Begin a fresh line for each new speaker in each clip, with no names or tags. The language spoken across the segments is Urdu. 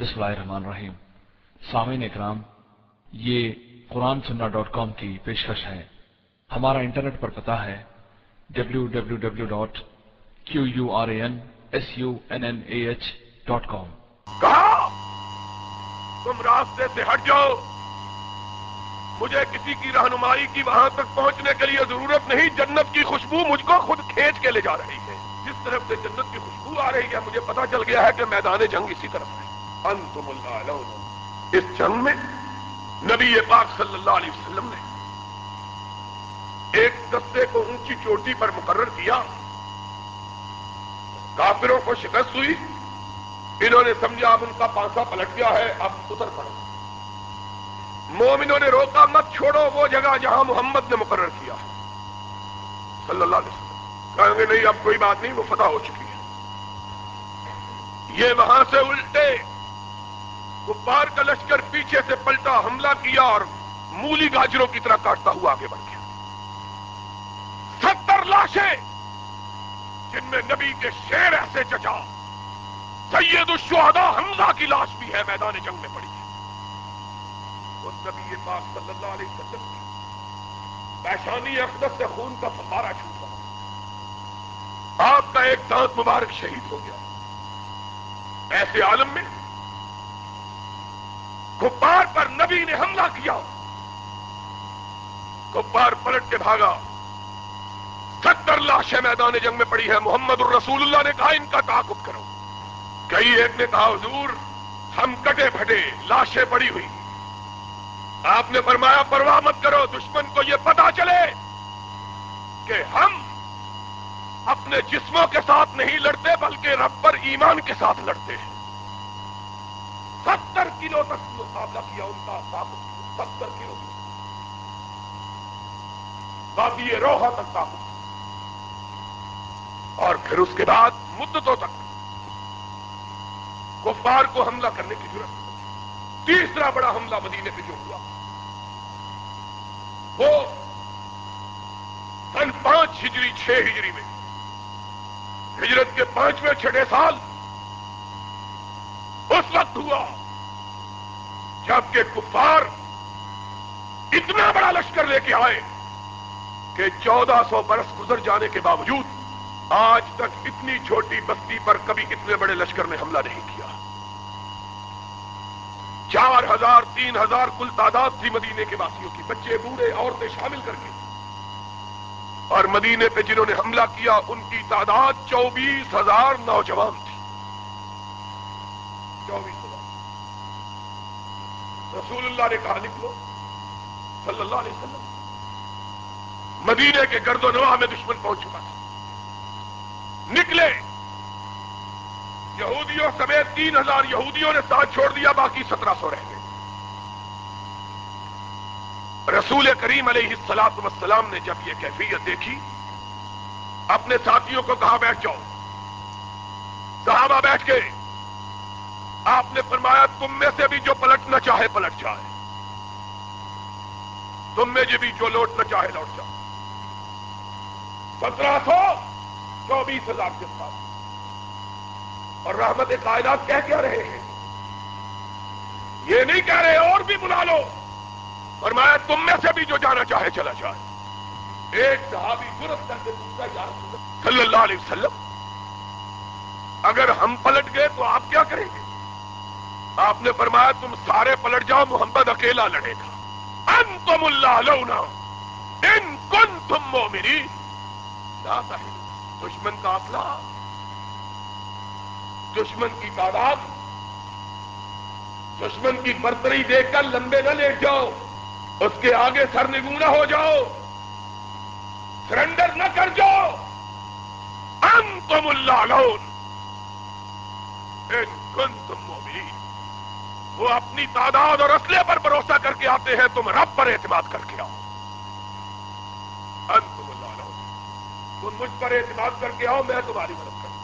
بسم اللہ الرحمن الرحیم۔ سامعین اکرام، یہ قرآن سننا ڈاٹ کام کی پیشکش ہے۔ ہمارا انٹرنیٹ پر پتا ہے W W W dot Q U R A N S U N N A
H dot com تم راستے سے ہٹ جاؤ۔ مجھے کسی کی رہنمائی کی وہاں تک پہنچنے کے لیے ضرورت نہیں، جنت کی خوشبو مجھ کو خود کھینچ کے لے جا رہی ہے۔ جس طرف سے جنت کی خوشبو آ رہی ہے، مجھے پتا چل گیا ہے کہ میدان جنگ اسی طرف ہے۔ انتم الاعلون اس جنگ میں نبی پاک صلی اللہ علیہ وسلم نے ایک دستے کو اونچی چوٹی پر مقرر کیا۔ کافروں کو شکست ہوئی۔ انہوں نے سمجھا اب ان کا پانسا پلٹ گیا ہے، اب اتر پڑو مومنوں نے روکا، مت چھوڑو، وہ جگہ جہاں محمد نے مقرر کیا۔ ہے صلی اللہ علیہ وسلم۔ کہیں گے، نہیں، اب کوئی بات نہیں، وہ فتح ہو چکی ہے۔ یہ وہاں سے الٹے۔ کفار کا لشکر پیچھے سے پلٹا، حملہ کیا اور مولی گاجروں کی طرح کاٹتا ہوا آگے بڑھ گیا۔ ستر لاشیں جن میں نبی کے شیر ایسے چچا، سید الشہداء حمزہ کی لاش بھی ہے، میدان جنگ میں پڑی۔ ہے اور نبی پاک صلی اللہ علیہ وسلم کی پیشانی اقدس سے خون کا فوارہ چھوٹا۔ آپ کا ایک دانت مبارک شہید ہو گیا۔ ایسے عالم میں کپار پر نبی نے حملہ کیا۔ کپار پلٹ کے بھاگا۔ ستر لاشیں میدان جنگ میں پڑی ہے محمد الرسول اللہ نے کہا، ان کا تعاقب کرو۔ کئی ایک نے کہا، حضور، ہم کٹے پھٹے، لاشیں پڑی ہوئی۔ آپ نے فرمایا، پرواہ مت کرو، دشمن کو یہ پتا چلے کہ ہم اپنے جسموں کے ساتھ نہیں لڑتے، بلکہ رب پر ایمان کے ساتھ لڑتے ہیں۔ کلو تک مقابلہ کیا ان کا طاقت ستر کلو باقی یہ روحا تک طاقت اور پھر اس کے بعد مدتوں تک کفار کو حملہ کرنے کی ضرورت تیسرا بڑا حملہ مدینے پہ جو ہوا، وہ سن پانچ ہجری، چھ ہجری میں ہجرت کے پانچویں چھٹے سال اس وقت ہوا۔ جبکہ کفار اتنا بڑا لشکر لے کے آئے کہ چودہ سو برس گزر جانے کے باوجود آج تک اتنی چھوٹی بستی پر کبھی اتنے بڑے لشکر نے حملہ نہیں کیا۔ چار ہزار، تین ہزار کل تعداد تھی مدینے کے واسیوں کی، بچے، بوڑھے، عورتیں شامل کر کے۔ اور مدینے پہ جنہوں نے حملہ کیا، ان کی تعداد چوبیس ہزار نوجوان تھی۔ چوبیس رسول اللہ نے کہا، نکلو. صلی اللہ علیہ وسلم مدینے کے گرد و نواح میں دشمن پہنچ چکا تھا۔ نکلے۔ یہودیوں سمیت تین ہزار یہودیوں نے ساتھ چھوڑ دیا، باقی سترہ سو رہ گئے۔ رسول کریم علیہ السلام وسلام نے جب یہ کیفیت دیکھی، اپنے ساتھیوں کو کہا، بیٹھ جاؤ۔ صحابہ بیٹھ گئے آپ نے فرمایا، تم میں سے بھی جو پلٹنا چاہے پلٹ جائے۔ تم میں جو بھی جو لوٹنا چاہے لوٹ جائے۔ سترہ سو چوبیس ہزار کے ساتھ۔ اور رحمت کائنات کہہ کیا رہے ہیں؟ یہ نہیں کہہ رہے، اور بھی بلا لو۔ فرمایا، تم میں سے بھی جو جانا چاہے چلا جائے۔ ایک صحابی جرت کر کے دوسرا صلی اللہ علیہ وسلم، اگر ہم پلٹ گئے تو آپ کیا کریں گے؟ آپ نے فرمایا تم سارے پلٹ جاؤ، محمد اکیلا لڑے گا۔ انتم اللہ لونا ان کن تم مو میری دشمن کا اصلہ دشمن کی تعداد۔ دشمن کی برتری دیکھ کر لمبے نہ لیٹ جاؤ۔ اس کے آگے سر نگونا ہو جاؤ۔ سرنڈر نہ کر جاؤ۔ انتم اللہ لون ان کن تم مومنین وہ اپنی تعداد اور اسلحے پر بھروسہ کر کے آتے ہیں، تم رب پر اعتماد کر کے آؤ۔ انتم اللہ تم مجھ پر اعتماد کر کے آؤ، میں تمہاری مدد کروں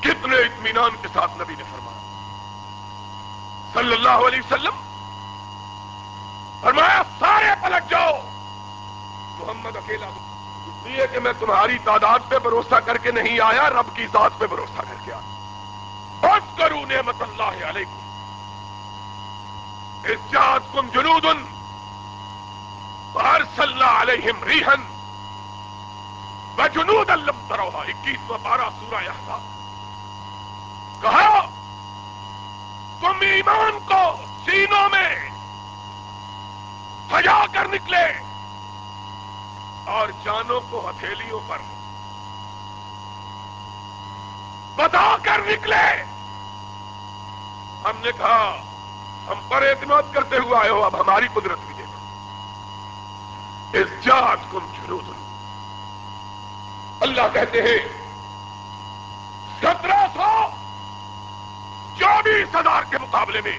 کتنے اطمینان کے ساتھ نبی نے فرمایا۔ صلی اللہ علیہ وسلم، فرمایا، سارے پلٹ جاؤ۔ محمد اکیلا اس لیے کہ میں تمہاری تعداد پہ بھروسہ کر کے نہیں آیا، رب کی ذات پہ بھروسہ کر کے آیا۔ بس کروں نعمت اللہ علیکم۔ اس کم جنود بار صلاح علیہم ریحن و جنود الم تروہا، اکیس و بارہ سورہ احزاب۔ کہا، تم ایمان کو سینوں میں سجا کر نکلے اور جانوں کو ہتھیلیوں پر بتا کر نکلے۔ ہم نے کہا ہم پر اعتماد کرتے ہوئے آئے ہو، اب ہماری قدرت بھی دیکھو۔ اس جات کم جنود اللہ کہتے ہیں، سترہ سو چوبیس ہزار کے مقابلے میں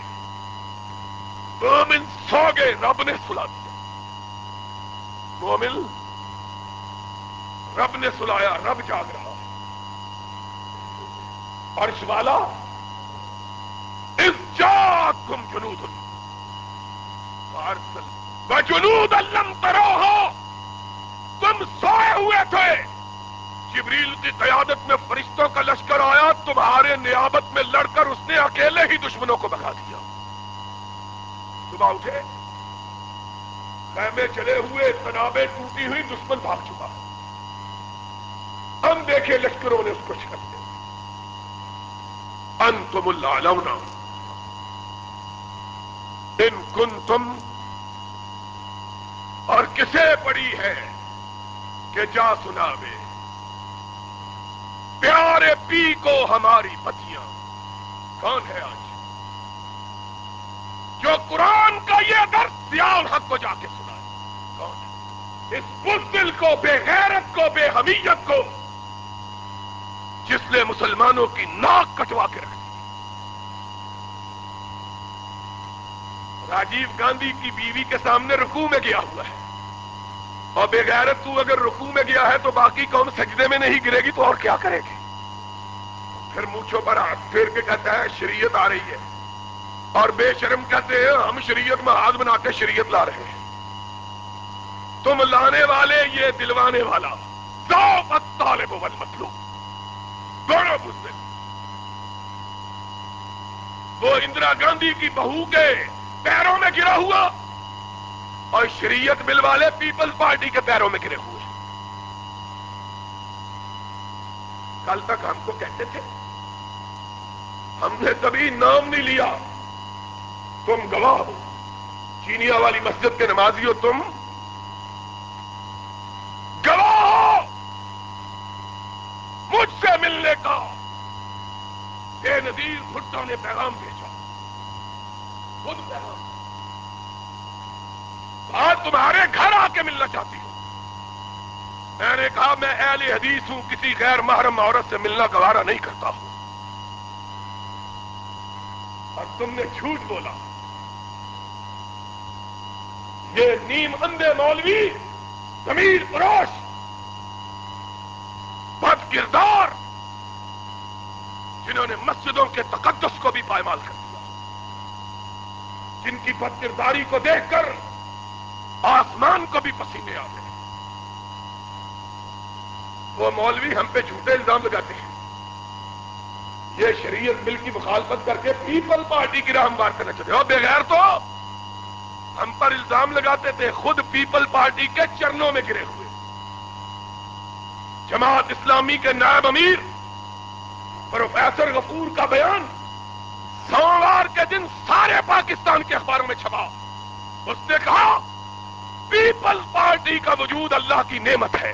مومن سو گئے رب نے سلا دیا۔ مومن، رب نے سلایا، رب جاگ رہا عرش والا اس تم جنود جنود الم ترو ہو تم سوئے ہوئے تھے۔ جبریل کی قیادت میں فرشتوں کا لشکر آیا، تمہارے نیابت میں لڑ کر اس نے اکیلے ہی دشمنوں کو بگا دیا۔ صبح اٹھے۔ خیمے چلے ہوئے تنابیں ٹوٹی ہوئی، دشمن بھاگ چکا۔ ہم دیکھے لشکروں نے اس کو شکست دیا۔ انتم اللہ ان کن تم اور کسے پڑی ہے کہ جا سنا وے پیارے پی کو ہماری پتیاں، کون ہے آج؟ جو قرآن کا یہ درد سیال حق کو جا کے سنا ہے کون ہے؟ اس بزدل کو، بے غیرت کو، بے حمیت کو، جس نے مسلمانوں کی ناک کٹوا کے رکھ راجیو گاندھی کی بیوی کے سامنے رکوع میں گیا ہوا ہے۔ اور بے غیرت تو اگر رکوع میں گیا ہے تو باقی قوم سجدے میں نہیں گرے گی تو اور کیا کرے گی؟ پھر مونچھوں پر ہاتھ پھیر کے کہتا ہے، شریعت آ رہی ہے۔ اور بے شرم کہتے ہیں، ہم شریعت میں ہاتھ بنا کے شریعت لا رہے ہیں۔ تم لانے والے یہ دلوانے والا طالب ول دونوں بزدل وہ اندرا گاندھی کی بہو کے پیروں میں گرا ہوا اور شریعت بل والے پیپلز پارٹی کے پیروں میں گرے ہوئے۔ کل تک ہم کو کہتے تھے، ہم نے کبھی نام نہیں لیا۔ تم گواہ ہو۔ چینیا والی مسجد کے نمازی ہو تم گواہ ہو۔ مجھ سے ملنے کا بے نظیر بھٹو نے پیغام بھیجا۔ خود پیغام آج تمہارے گھر آ کے ملنا چاہتی ہوں۔ میں نے کہا، میں اہل حدیث ہوں، کسی غیر محرم عورت سے ملنا گوارا نہیں کرتا ہوں۔ اور تم نے جھوٹ بولا۔ یہ نیم اندے مولوی زمیر پروش بد کردار، جنہوں نے مسجدوں کے تقدس کو بھی پائمال کر دیا۔ جن کی بد کرداری کو دیکھ کر آسمان کو بھی پسینے آ گئے وہ مولوی ہم پہ جھوٹے الزام لگاتے ہیں۔ یہ شریعت بل کی مخالفت کر کے پیپل پارٹی کی راہ بار کرنا چاہتے اور بغیر تو ہم پر الزام لگاتے تھے خود پیپل پارٹی کے چرنوں میں گرے ہوئے۔ جماعت اسلامی کے نائب امیر، پروفیسر غفور کا بیان سوموار کے دن سارے پاکستان کے اخباروں میں چھپا۔ اس نے کہا پیپل پارٹی کا وجود اللہ کی نعمت ہے۔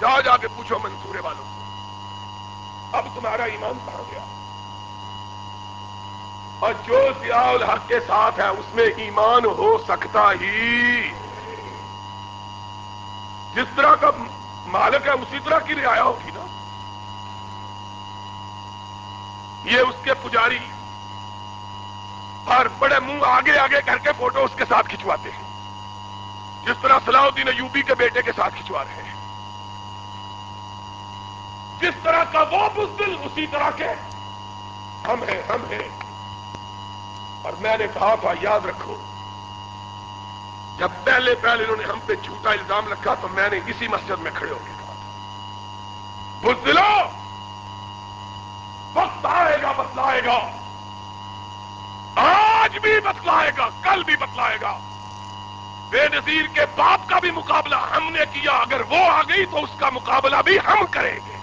جا جا کے پوچھو منصورے والوں سے اب تمہارا ایمان کہاں گیا؟ اور جو ضیاء الحق کے ساتھ ہے، اس میں ایمان ہو سکتا ہی۔ جس طرح کا مالک ہے، اسی طرح کی رعایا ہوگی نا۔ یہ اس کے پجاری اور بڑے منہ آگے آگے کر کے فوٹو اس کے ساتھ کھنچواتے ہیں۔ جس طرح صلاح الدین یوبی کے بیٹے کے ساتھ کھنچوا رہے ہیں۔ جس طرح کا وہ بزدل اسی طرح کے ہم ہیں ہم ہیں۔ اور میں نے کہا تھا یاد رکھو، جب پہلے پہلے انہوں نے ہم پہ جھوٹا الزام رکھا تو میں نے اسی مسجد میں کھڑے ہو کے کہا تھا۔ بزدلو! بتلائے گا۔ آج بھی بتلائے گا، کل بھی بتلائے گا۔ بے نظیر کے باپ کا بھی مقابلہ ہم نے کیا، اگر وہ آ گئی تو اس کا مقابلہ بھی ہم کریں گے۔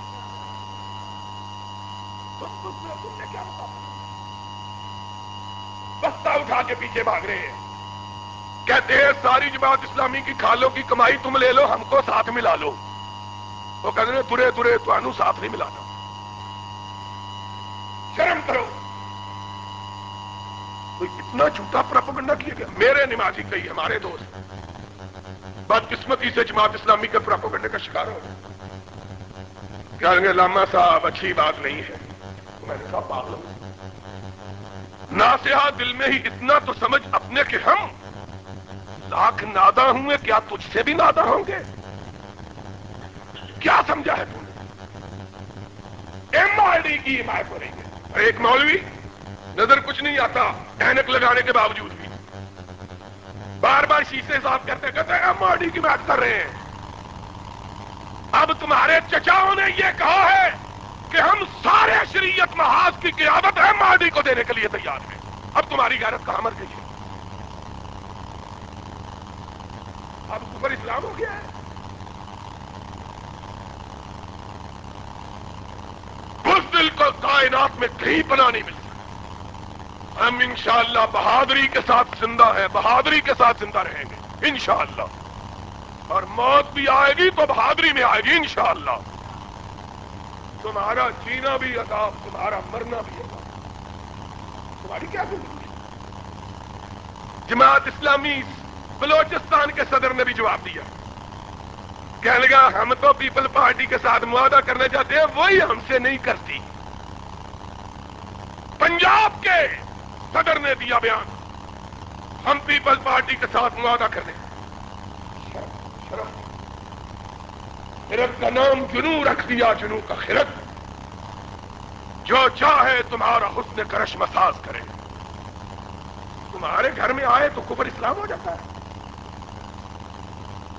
بستہ اٹھا کے پیچھے بھاگ رہے ہیں۔ کہتے ہیں، ساری جماعت اسلامی کی کھالوں کی کمائی تم لے لو، ہم کو ساتھ ملا لو۔ وہ کہتے ہیں، ترے ترے تو ساتھ نہیں ملانا۔ کرو۔ تو اتنا جھوٹا پراپگنڈا کیا گیا؟ میرے نمازی کئی ہمارے دوست۔ بدقسمتی سے جماعت اسلامی کے پراپگنڈے کا شکار ہو کہیں گے لاما صاحب، اچھی بات نہیں ہے۔ میں نے کہا، پاگل ناسیہ دل میں ہی اتنا تو سمجھ اپنے کہ ہم لاکھ نادا ہوں گے، کیا تجھ سے بھی نادا ہوں گے؟ کیا سمجھا ہے تم نے ایم آئی ڈی کی حمایت ہو رہی ہے ایک مولوی، نظر کچھ نہیں آتا اینک لگانے کے باوجود بھی۔ بار بار شیشے صاف کرتے کہتے ایم آر کی بات کر رہے ہیں۔ اب تمہارے چچاؤں نے یہ کہا ہے کہ ہم سارے شریعت محاذ کی قیادت ایم آر ڈی کو دینے کے لیے تیار ہیں۔ اب تمہاری غیرت کہاں مر گئی ہے اب کفر اسلام ہو گیا ہے۔ اس کو کائنات میں کہیں پناہ نہیں مل سکتا ہم انشاءاللہ بہادری کے ساتھ زندہ ہیں، بہادری کے ساتھ زندہ رہیں گے، انشاءاللہ۔ اور موت بھی آئے گی تو بہادری میں آئے گی، انشاءاللہ۔ تمہارا جینا بھی عذاب، تمہارا مرنا بھی عذاب۔ تمہاری کیا زندگی جماعت اسلامی بلوچستان کے صدر نے بھی جواب دیا۔ کہنے لگا، ہم تو پیپل پارٹی کے ساتھ معاہدہ کرنا چاہتے ہیں، وہی ہم سے نہیں کرتی۔ پنجاب کے صدر نے دیا بیان۔ ہم پیپل پارٹی کے ساتھ معاہدہ کرنے۔ خرد کا نام جنو رکھ دیا جنو کا خرد۔ جو چاہے تمہارا حسن کرش مساز کرے۔ تمہارے گھر میں آئے تو کفر اسلام ہو جاتا ہے۔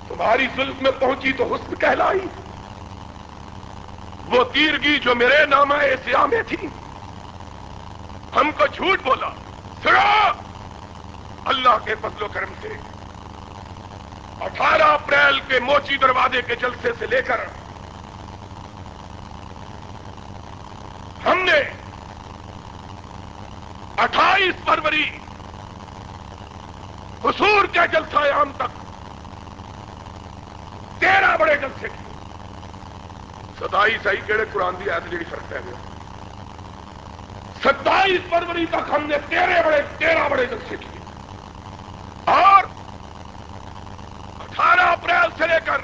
تمہاری ظلم میں پہنچی تو حسن کہلائی۔ وہ تیرگی جو میرے نام سیاہ میں تھی۔ ہم کو جھوٹ بولا۔ سرا اللہ کے فضل و کرم سے۔ اٹھارہ اپریل کے موچی دروازے کے جلسے سے لے کر ہم نے اٹھائیس فروری حصور کے جلسہ عام تک تیرہ بڑے جلسے کیے۔ ستائیس آئی کہڑے قرآن کی ایت جی فرق ہے۔ گیا ستائیس فروری تک ہم نے تیرہ بڑے تیرہ بڑے جلسے کیے۔ اور اٹھارہ اپریل سے لے کر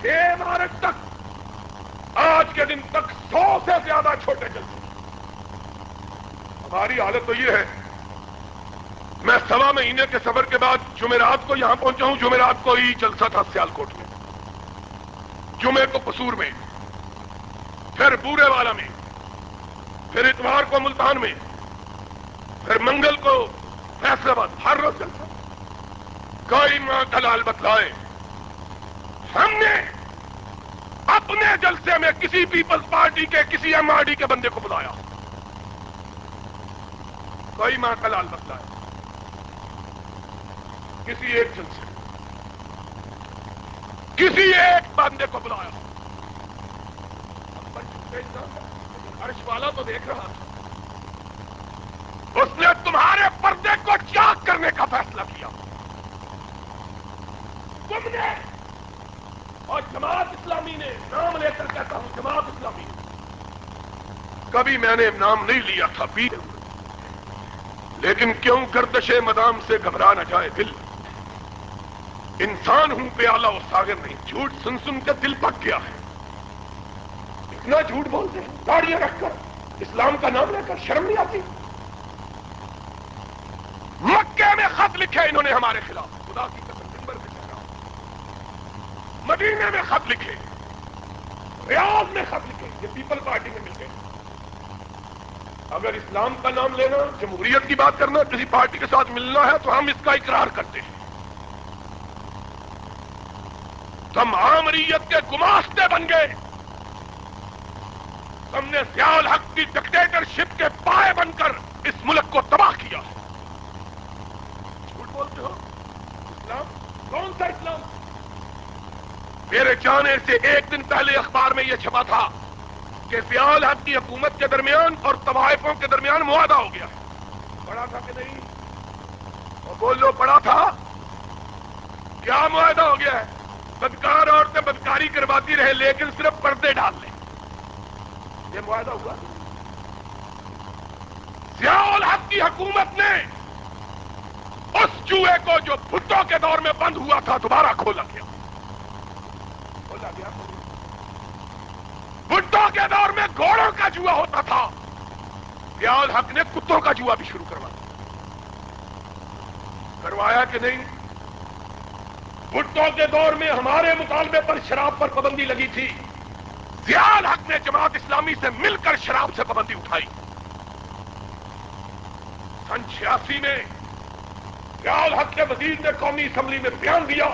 چھ مارچ تک، آج کے دن تک سو سے زیادہ چھوٹے جلسے۔ ہماری حالت تو یہ ہے، میں سوا مہینے کے سفر کے بعد جمعرات کو یہاں پہنچا ہوں۔ جمعرات کو ہی جلسہ تھا سیالکوٹ میں۔ جمعے کو قصور میں، پھر بورے والا میں۔ پھر اتوار کو ملتان میں، پھر منگل کو فیصلہ باد ہر روز جلسہ کوئی ماں دلال بتلائے، ہم نے اپنے جلسے میں کسی پیپلز پارٹی کے، کسی ایم آر ڈی کے بندے کو بلایا۔ کوئی ماں دلال بتلائے۔ کسی ایک جلسے کسی ایک بندے کو بلایا۔ عرش والا تو دیکھ رہا تھا۔ اس نے تمہارے پردے کو چاک کرنے کا فیصلہ کیا۔ تم نے اور جماعت اسلامی نے نام لے کر کہتا ہوں، جماعت اسلامی۔ کبھی میں نے نام نہیں لیا تھا پی لیکن کیوں گردش مدام سے گھبرا نہ جائے دل؟ انسان ہوں پیالہ اور ساگر نہیں، جھوٹ سن سن کے دل پک گیا ہے۔ اتنا جھوٹ بولتے ہیں، داڑیاں رکھ کر، اسلام کا نام لے کر شرم نہیں آتی۔ مکے میں خط لکھے انہوں نے ہمارے خلاف۔ خدا کی قسم دن بھر میں رہا مدینے میں خط لکھے، ریاض میں خط لکھے، یہ پیپل پارٹی میں مل گئے اگر اسلام کا نام لینا، جمہوریت کی بات کرنا، کسی پارٹی کے ساتھ ملنا ہے، تو ہم اس کا اقرار کرتے ہیں۔ ہم آمریت کے گماستے بن گئے۔ ہم نے سیال حق کی ڈکٹیٹر لیڈرشپ کے پائے بن کر اس ملک کو تباہ کیا۔ جھوٹ بولتے ہو؟ اسلام؟ کون سا اسلام؟ میرے جانے سے ایک دن پہلے اخبار میں یہ چھپا تھا کہ فیال حق کی حکومت کے درمیان اور طوائفوں کے درمیان معاہدہ ہو گیا۔ پڑا تھا کہ نہیں؟ اور بولو پڑا تھا؟ کیا معاہدہ ہو گیا ہے؟ بدکار عورتیں بدکاری کرواتی رہے لیکن صرف پردے ڈال لیں۔ یہ معاہدہ ہوا۔ سیال حق کی حکومت نے اس چوہے کو جو بھٹو کے دور میں بند ہوا تھا، دوبارہ کھولا گیا۔ کھولا گیا بھٹو کے دور میں گھوڑوں کا جوا ہوتا تھا۔ سیال حق نے کتوں کا جوا بھی شروع کروا دیا۔ کروایا کہ نہیں؟ بھٹو کے دور میں ہمارے مطالبے پر شراب پر پابندی لگی تھی۔ زیال حق نے جماعت اسلامی سے مل کر شراب سے پابندی اٹھائی۔ سن چھیاسی میں زیال حق کے وزیر نے قومی اسمبلی میں بیان دیا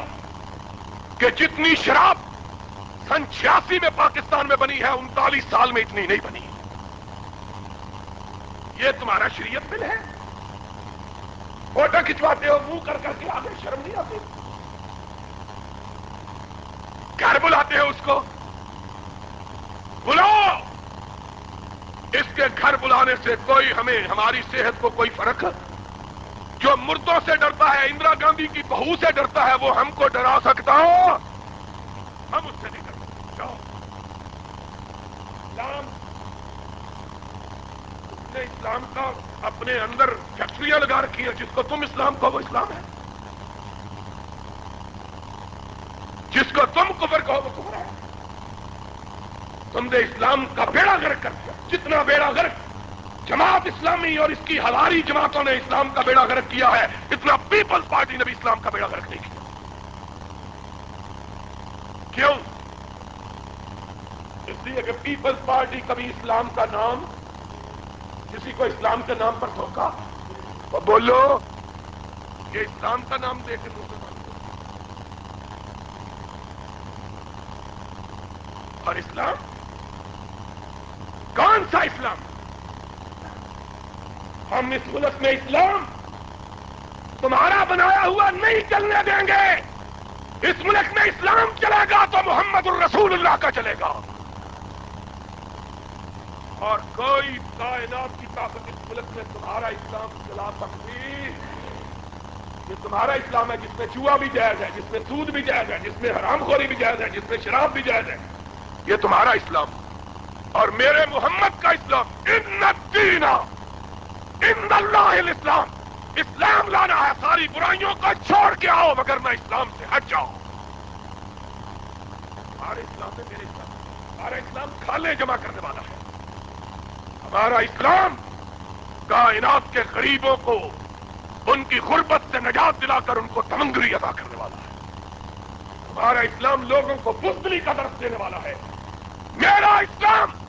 کہ جتنی شراب سن چھیاسی میں پاکستان میں بنی ہے، انتالیس سال میں اتنی نہیں بنی۔ یہ تمہارا شریعت بل ہے۔ فوٹو کھنچواتے ہو، منہ کر کر کے آگے شرم نہیں آتی۔ گھر بلاتے ہیں اس کو۔ بلاؤ! اس کے گھر بلانے سے کوئی ہمیں، ہماری صحت کو کوئی فرق؟ جو مردوں سے ڈرتا ہے، اندرا گاندھی کی بہو سے ڈرتا ہے، وہ ہم کو ڈرا سکتا ہو؟ ہم اس سے نہیں ڈرتے جاؤ۔ اسلام نے اسلام کا اپنے اندر فیکٹریاں لگا رکھی ہیں، جس کو تم اسلام کو وہ اسلام ہے۔ جس کو تم کفر کہو، وہ کفر ہے۔ تم نے اسلام کا بیڑا گرک کر دیا۔ جتنا بیڑا گرک جماعت اسلامی اور اس کی ہزاری جماعتوں نے اسلام کا بیڑا گرک کیا ہے، اتنا پیپلز پارٹی نے بھی اسلام کا بیڑا گرک نہیں کیا۔ کیوں؟ اس لیے کہ پیپلز پارٹی کبھی اسلام کا نام کسی کو اسلام کے نام پر دھوکا بولو یہ اسلام کا نام دے کے مسلمان اور اسلام کون سا اسلام۔ ہم اس ملک میں اسلام تمہارا بنایا ہوا نہیں چلنے دیں گے۔ اس ملک میں اسلام چلے گا تو محمد الرسول اللہ کا چلے گا۔ اور کوئی کائنات کی طاقت اس ملک میں تمہارا اسلام چلا سکتی۔ یہ تمہارا اسلام ہے جس میں چوہا بھی جائز ہے، جس میں سود بھی جائز ہے، جس میں حرام خوری بھی جائز ہے، جس میں شراب بھی جائز ہے۔ یہ تمہارا اسلام۔ ہے اور میرے محمد کا اسلام ان دینا ان اللہ الاسلام۔ اسلام لانا ہے ساری برائیوں کو چھوڑ کے آؤ، مگر نہ اسلام سے ہٹ جاؤ ہمارے اسلام میں میرے اسلام، ہمارا اسلام کھالے جمع کرنے والا ہے۔ ہمارا اسلام کائنات کے غریبوں کو، ان کی غربت سے نجات دلا کر ان کو تمنگری ادا کرنے والا ہے۔ ہمارا اسلام لوگوں کو بزدلی کا درس دینے والا ہے۔ میرا اسلام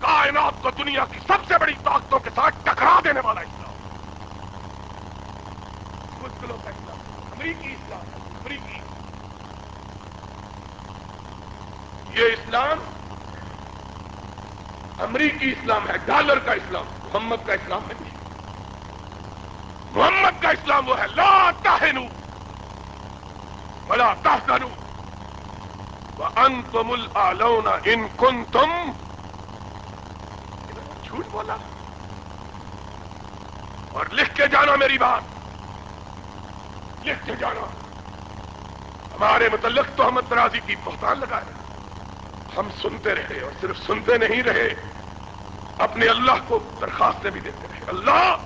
کائنات کو دنیا کی سب سے بڑی طاقتوں کے ساتھ ٹکرا دینے والا اسلام۔ مشکلوں کا اسلام، امریکی اسلام ہے امریکی۔ یہ اسلام امریکی اسلام ہے، ڈالر کا اسلام، محمد کا اسلام نہیں محمد کا اسلام وہ ہے، لا تہنو، ولا تحزنو۔ وانتم الاعلون ان کنتم جھوٹ بولا۔ اور لکھ کے جانا میری بات۔ لکھ کے جانا۔ ہمارے متعلق تو ہم ترازی کی بہتان لگائے۔ ہم سنتے رہے اور صرف سنتے نہیں رہے۔ اپنے اللہ کو درخواستیں بھی دیتے رہے۔ اللہ،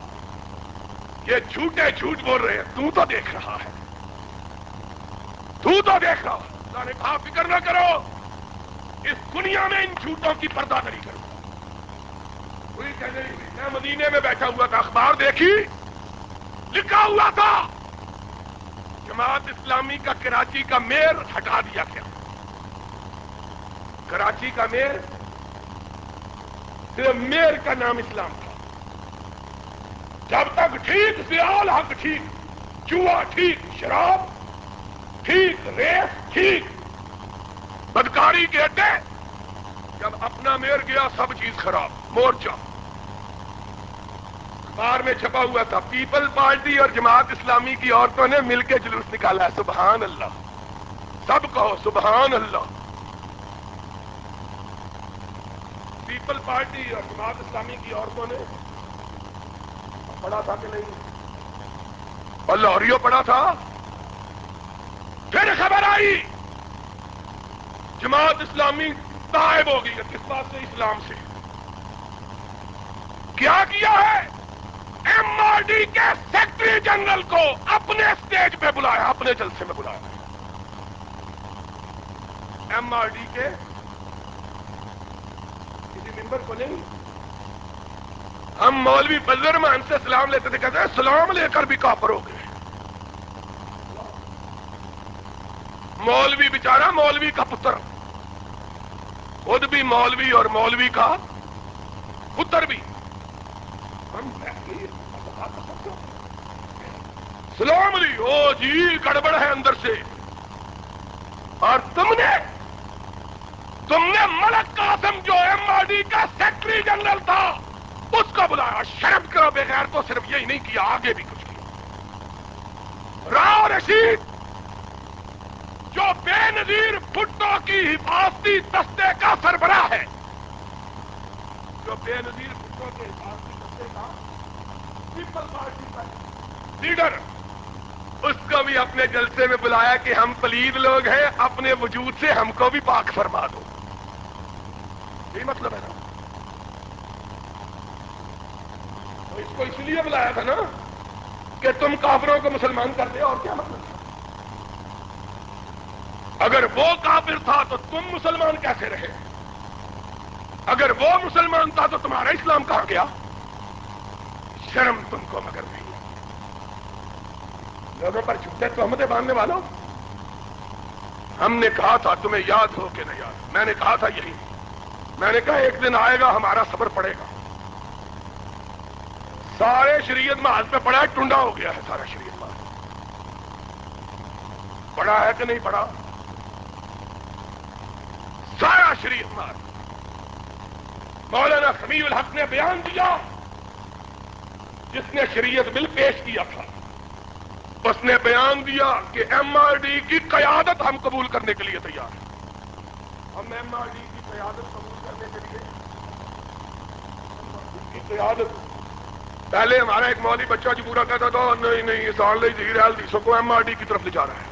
یہ جھوٹے جھوٹ بول رہے ہیں۔ تو تو دیکھ رہا ہے۔ تو تو دیکھ رہا اللہ نے کہا، فکر نہ کرو۔ اس دنیا میں ان جھوٹوں کی پردہ نہیں کروں۔ میں مدینے میں بیٹھا ہوا تھا، اخبار دیکھی؟ لکھا ہوا تھا۔ جماعت اسلامی کا کراچی کا میئر ہٹا دیا گیا۔ کراچی کا میئر صرف میئر کا نام اسلام تھا۔ جب تک ٹھیک سیال حق ٹھیک، چوہا ٹھیک، شراب ٹھیک، ریس ٹھیک، بدکاری کے اڈے، جب اپنا میئر گیا، سب چیز خراب، مورچہ۔ اخبار میں چھپا ہوا تھا۔ پیپل پارٹی اور جماعت اسلامی کی عورتوں نے مل کے جلوس نکالا۔ ہے سبحان اللہ۔ سب کہو سبحان اللہ۔ پیپل پارٹی اور جماعت اسلامی کی عورتوں نے پڑھا تھا کہ نہیں؟ اور لاہوریوں پڑھا تھا۔ پھر خبر آئی۔ جماعت اسلامی غائب ہو گئی کس بات سے؟ اسلام سے۔ کیا کیا ہے؟ ایم آر ڈی کے سیکٹری جنرل کو اپنے اسٹیج پہ بلایا، اپنے جلسے میں بلایا۔ ایم آر ڈی کے کسی ممبر کو نہیں۔ ہم مولوی بزر مان سے سلام لیتے تھے، کہتے ہیں، سلام لے کر بھی کافر ہو گئے۔ مولوی بیچارہ، مولوی کا پتر۔ خود بھی مولوی اور مولوی کا پتر بھی۔ ہم سلام علی او جی گڑبڑ ہے اندر سے۔ اور تم نے تم نے ملک قاسم جو ایم آر ڈی کا سیکٹری جنرل تھا، اس کو بلایا۔ شرم کرو، بغیر تو صرف یہی نہیں کیا، آگے بھی کچھ کیا۔ راؤ رشید، جو بے نظیر بھٹو کی حفاظتی دستے کا سربراہ ہے۔ جو بے نظیر بھٹو کے حفاظتی دستے کا پیپل پارٹی کا لیڈر اس کو بھی اپنے جلسے میں بلایا کہ ہم پلید لوگ ہیں، اپنے وجود سے ہم کو بھی پاک فرما دو۔ یہی مطلب ہے نا؟ تو اس کو اس لیے بلایا تھا نا کہ تم کافروں کو مسلمان کر دے، اور کیا مطلب؟ اگر وہ کافر تھا تو تم مسلمان کیسے رہے؟ اگر وہ مسلمان تھا تو تمہارا اسلام کہاں گیا؟ شرم تم کو مگر نہیں۔ لوگوں پر چھوٹے تہمتیں باندھنے والوں؟ ہم نے کہا تھا، تمہیں یاد ہو کہ نہیں یاد۔ میں نے کہا تھا یہی۔ میں نے کہا، ایک دن آئے گا، ہمارا صبر پڑے گا۔ سارے شریعت محاذ پہ پڑا ہے، ٹنڈا ہو گیا ہے سارا شریعت محاذ پڑا ہے کہ نہیں پڑا؟ سارا شریعت محاذ مولانا سمیع الحق نے بیان دیا، جس نے شریعت بل پیش کیا تھا۔ اس نے بیان دیا کہ ایم آر ڈی کی قیادت ہم قبول کرنے کے لیے تیار ہیں۔ ہم ایم آر ڈی کی قیادت قبول کرنے کے لیے کی قیادت۔ پہلے ہمارا ایک مولی بچہ جو پورا کہتا تھا، نہیں نہیں سال نہیں جی رہا کو ایم آر ڈی کی طرف لے جا رہا ہے۔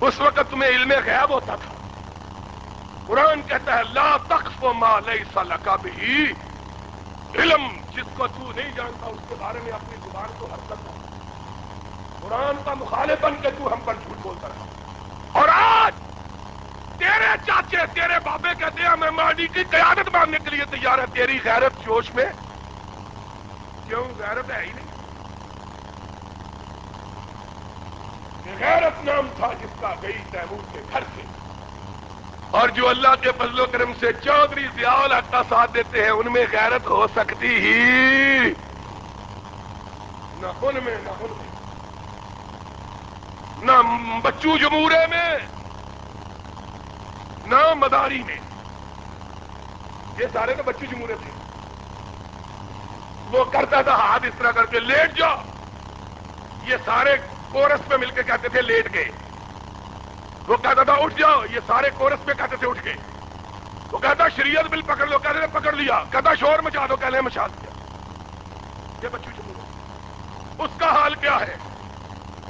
اس وقت تمہیں علم غیب ہوتا تھا۔ قرآن کہتا ہے، لا تخف ما لیس لک بھی علم، جس کو تو نہیں جانتا اس کے بارے میں اپنی زبان کو حل کرتا قرآن کا مخالف بن کے تو ہم پر جھوٹ بولتا رہا۔ اور آج تیرے چاچے، تیرے بابے کہتے ہیں، ہمیں ماڈی کی قیادت ماننے کے لیے تیار ہے تیری غیرت جوش میں کیوں غیرت ہے ہی نہیں؟ غیرت نام تھا جس کا گئی تیمور کے گھر سے۔ اور جو اللہ کے فضل و کرم سے چودھری ضیاء حق کا ساتھ دیتے ہیں، ان میں غیرت ہو سکتی ہی۔ نہ ان میں، نہ ان میں۔ نہ بچو جمورے میں نہ مداری میں۔ یہ سارے تو بچو جمورے تھے۔ وہ کرتا تھا ہاتھ اس طرح کر کے، لیٹ جاؤ۔ یہ سارے کورس پہ مل کے کہتے تھے، لیٹ گئے۔ وہ کہتا تھا، اٹھ جاؤ۔ یہ سارے کورس پہ کہتے تھے، اٹھ گئے۔ وہ کہتا، شریعت بل پکڑ لو، کہتے پکڑ لیا۔ کہتا، شور مچا دو، کہنے مچا دیا۔ یہ بچو جمہور اس کا حال کیا ہے؟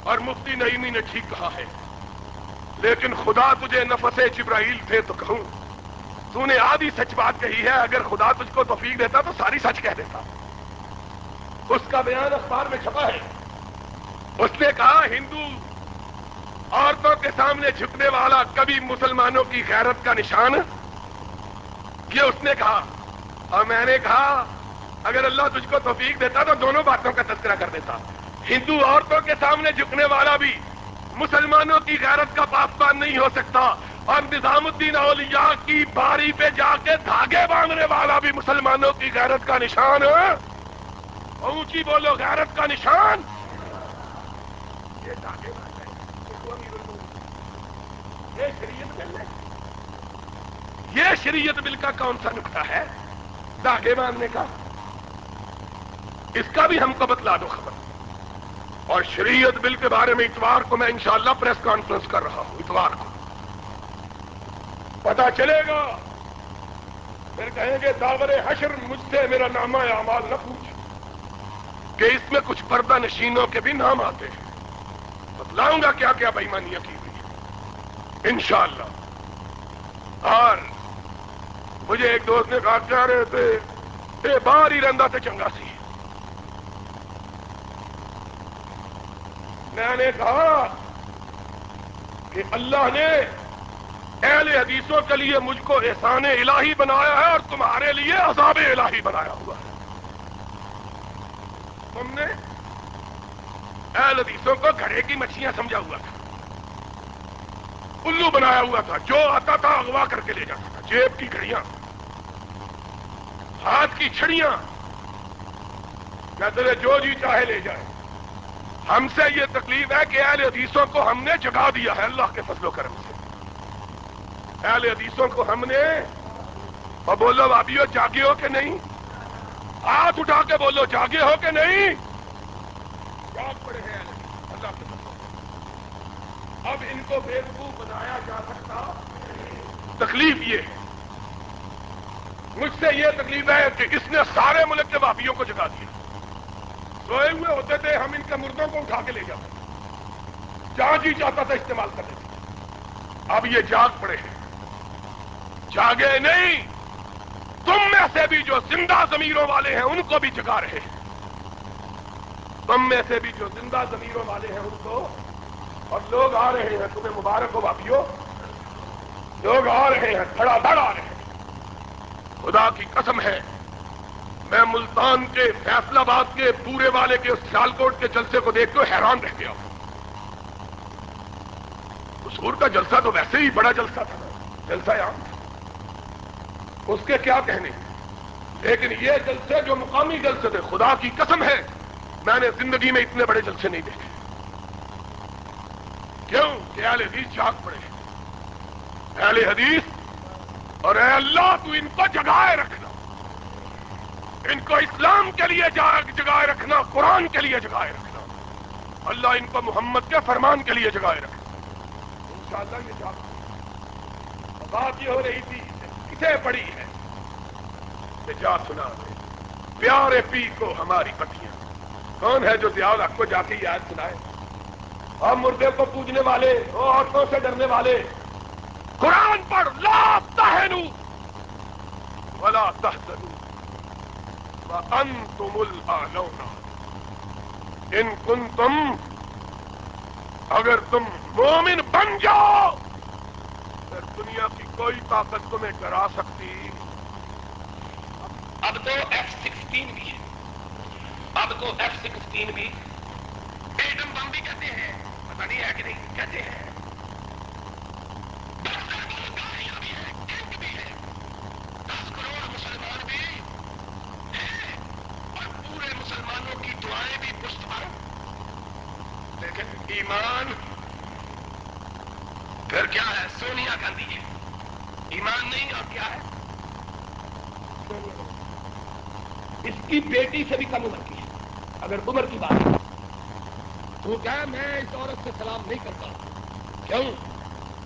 اور مفتی نعیمی نے ٹھیک کہا ہے۔ لیکن خدا تجھے نفس جبرائیل تھے تو کہوں۔ تو نے آدھی سچ بات کہی ہے، اگر خدا تجھ کو توفیق دیتا تو ساری سچ کہہ دیتا۔ اس کا بیان اخبار میں چھپا ہے۔ اس نے کہا، ہندو عورتوں کے سامنے جھکنے والا کبھی مسلمانوں کی غیرت کا نشان۔ یہ اس نے کہا۔ اور میں نے کہا، اگر اللہ تجھ کو توفیق دیتا تو دونوں باتوں کا تذکرہ کر دیتا۔ ہندو عورتوں کے سامنے جھکنے والا بھی مسلمانوں کی غیرت کا پاسبان نہیں ہو سکتا اور نظام الدین اولیاء کی باری پہ جا کے دھاگے باندھنے والا بھی مسلمانوں کی غیرت کا نشان اونچی بولو غیرت کا نشان۔ یہ دھاگے یہ شریعت بل ہے۔ یہ شریعت بل کا کون سا نقطہ ہے؟ دھاگے باندھنے کا۔ اس کا بھی ہم کو بتلا دو خبر۔ اور شریعت بل کے بارے میں اتوار کو میں انشاءاللہ پریس کانفرنس کر رہا ہوں، اتوار کو۔ پتا چلے گا۔ پھر کہیں گے، داور حشر، مجھ سے میرا نامہ اعمال نہ پوچھ۔ کہ اس میں کچھ پردہ نشینوں کے بھی نام آتے ہیں۔ بتلاؤں گا کیا کیا بےمانیاں کی ہوئی انشاءاللہ۔ اور مجھے ایک دوست نے کہا، کیا رہے تھے؟ اے باہر ہی رہتا تھے چنگا سی میں نے کہا کہ اللہ نے اہل حدیثوں کے لیے مجھ کو احسان الہی بنایا ہے اور تمہارے لیے عذاب الہی بنایا ہوا ہے۔ تم نے اہل حدیثوں کو گھڑے کی مچھلیاں سمجھا ہوا تھا۔ الو بنایا ہوا تھا۔ جو آتا تھا اغوا کر کے لے جاتا تھا۔ جیب کی گھڑیاں، ہاتھ کی چھڑیاں۔ کہتے جو جی چاہے لے جائے۔ ہم سے یہ تکلیف ہے کہ اہل حدیثوں کو ہم نے جگا دیا ہے، اللہ کے فضل و کرم سے۔ اہل حدیثوں کو ہم نے اور بولو بابیو جاگے ہو کہ نہیں؟ ہاتھ اٹھا کے بولو، جاگے ہو کہ نہیں؟ جاگ پڑے ہیں اللہ کے اب ان کو وقوف بنایا جا سکتا، تکلیف یہ ہے۔ مجھ سے یہ تکلیف ہے کہ اس نے سارے ملک کے بابیوں کو جگا دیا۔ سوئے ہوئے ہوتے تھے، ہم ان کے مردوں کو اٹھا کے لے جاتے جہاں جی چاہتا تھا استعمال کرنے کے اب یہ جاگ پڑے ہیں۔ جاگے نہیں۔ تم میں سے بھی جو زندہ ضمیروں والے ہیں، ان کو بھی جگا رہے ہیں۔ تم میں سے بھی جو زندہ ضمیروں والے ہیں، ان کو۔ اور لوگ آ رہے ہیں تمہیں مبارک ہو باپیو لوگ آ رہے ہیں، دھڑا دھڑ آ رہے ہیں۔ خدا کی قسم ہے۔ میں ملتان کے فیصل آباد کے پورے والے کے سیال کوٹ کے جلسے کو دیکھ کے حیران رہ گیا ہوں۔ سور کا جلسہ تو ویسے ہی بڑا جلسہ تھا۔ جلسہ یہاں اس کے کیا کہنے؟ لیکن یہ جلسے جو مقامی جلسے تھے، خدا کی قسم ہے، میں نے زندگی میں اتنے بڑے جلسے نہیں دیکھے۔ کیوں؟ کہ اہل حدیث جاگ پڑے۔ اہل حدیث اور اے اللہ تو ان کو جگائے رکھنا ان کو اسلام کے لیے جگائے رکھنا، قرآن کے لیے جگائے رکھنا۔ اللہ ان کو محمد کے فرمان کے لیے جگائے رکھنا۔ انشاءاللہ یہ جاگ۔ بات یہ ہو رہی تھی کسے پڑی ہے۔ کہ جا سنا پیارے پی کو ہماری پتیاں۔ کون ہے جو زیادہ آپ کو جا کے یاد سنائے؟ اور مردے کو پوجنے والے اور عورتوں سے ڈرنے والے۔ قرآن پر لا تہنو ولا تحزنو وانتم الالون ان کن تم اگر تم مومن بن جاؤ، پھر دنیا کی کوئی طاقت تمہیں کرا سکتی۔ اب تو ایف سکسٹین بھی ہے۔ اب تو ایف سکسٹین بھی۔ ایٹم بم بھی کہتے ہیں۔ پتہ نہیں ہے کہ نہیں، کہتے ہیں دس کروڑ مسلمان بھی ہیں اور پورے مسلمانوں کی دعائیں بھی پشت پر لیکن ایمان؟ پھر کیا ہے؟ سونیا گاندھی ہے ایمان نہیں اور کیا ہے؟ اس کی بیٹی سے بھی کم عمر کی ہے۔ اگر عمر کی بات ہے تو کیا میں اس عورت سے سلام نہیں کرتا؟ کیوں؟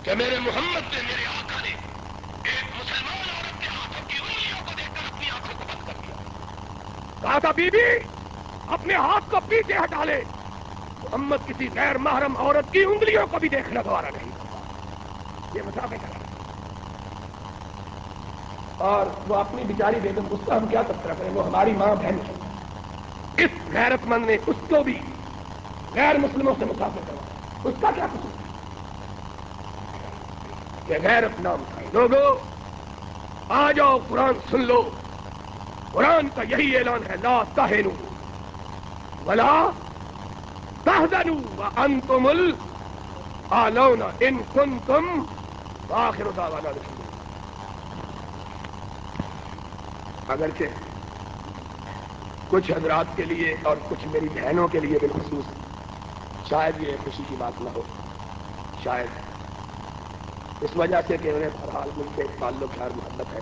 کہ میرے محمد نے میرے آقا نے ایک مسلمان عورت کے ہاتھوں کی انگلیوں کو دیکھ کر اپنی آنکھوں کو بند کر دیا۔ کہا تھا بی بی اپنے ہاتھ کو پیچھے ہٹا لے۔ محمد کسی غیر محرم عورت کی انگلیوں کو بھی دیکھنا دوبارہ نہیں۔ یہ مسافے کرا اور وہ اپنی بیچاری بیگم اس کا ہم کیا تذکرہ کریں؟ وہ ہماری ماں بہن ہے۔ اس غیرت مند نے اس کو بھی غیر مسلموں سے مسافر کروا اس کا کیا قصور؟ کہ غیرت نام لوگو، آ جاؤ، قرآن سن لو۔ قرآن کا یہی اعلان ہے۔ لا تہنو ولا تحزنو وانتم الالون ان کنتم آخر دعوانا الحمد اگرچہ کچھ حضرات کے لیے اور کچھ میری بہنوں کے لیے بالخصوص شاید یہ خوشی کی بات نہ ہو. شاید اس وجہ سے کہ انہیں بہرحال مل سے تعلق خیر محبت ہے.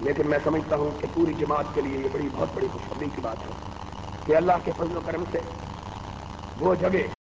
لیکن میں سمجھتا ہوں کہ پوری جماعت کے لیے یہ بڑی بہت بڑی خوشخبری کی بات ہے کہ اللہ کے فضل و کرم سے وہ جگہ